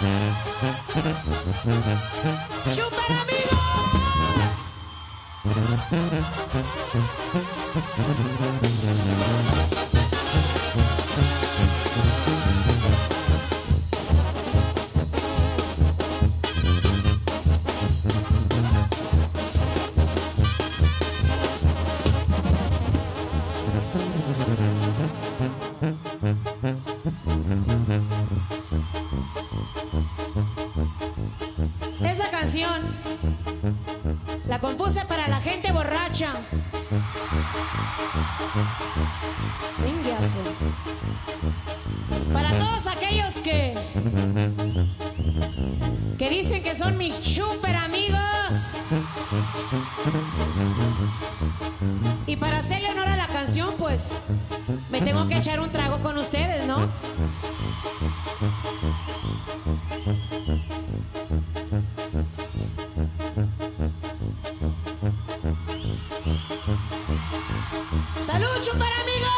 ¡Super amigo! Ninguém Vingança. ¡Salud, super amigos!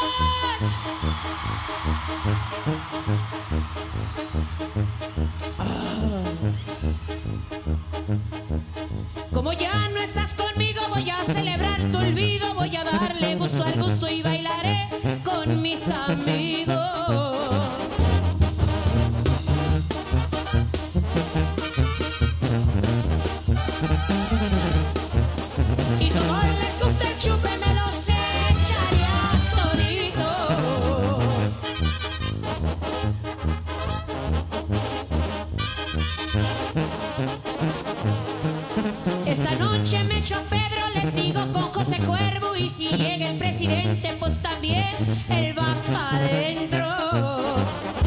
Como ya no estás conmigo, voy a celebrar tu olvido. Voy a darle gusto al gusto y bailaré con mis amigos. Esta noche me echo a Pedro, le sigo con José Cuervo y si llega el presidente, pues también él va para adentro.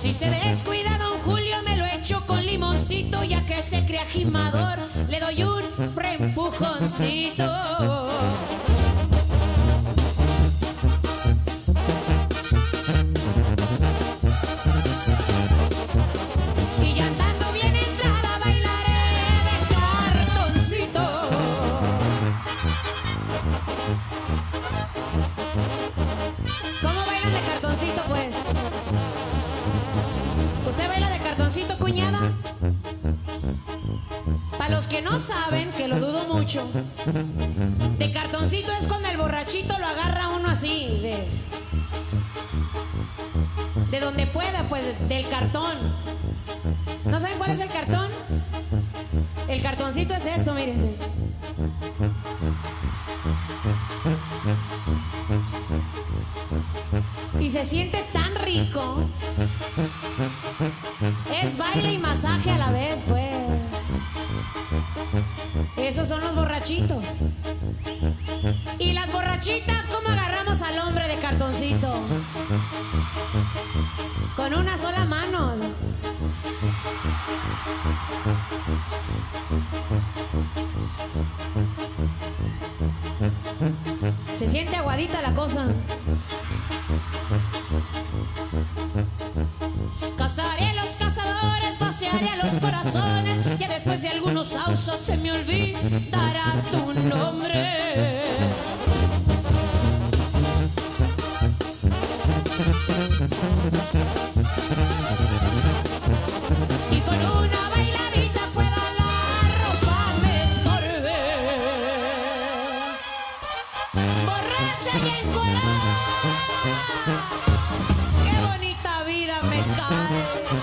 Si se descuida don Julio me lo echo con limoncito ya que se crea le doy un reempujoncito. Los que no saben, que lo dudo mucho, de cartoncito es cuando el borrachito lo agarra uno así, de. De donde pueda, pues, del cartón. ¿No saben cuál es el cartón? El cartoncito es esto, mírense. Y se siente tan rico. Es baile y masaje a la vez, Esos son los borrachitos. Y las borrachitas, ¿cómo agarramos al hombre de cartoncito? Con una sola mano. Se siente aguadita la cosa. Algunos sausos se me olvidará tu nombre. Y con una bailadita pueda la ropa me estorbe. Borracha y encuerada. Qué bonita vida me cae.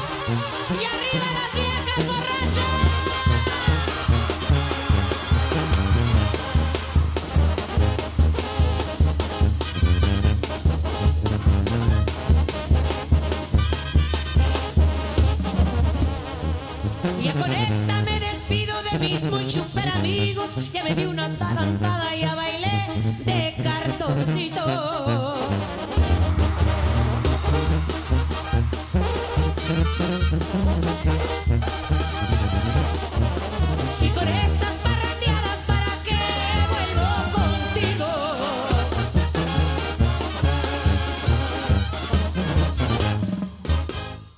Ya con esta me despido de mis muy super amigos. Ya me di una tarantada, ya bailé de cartoncillo.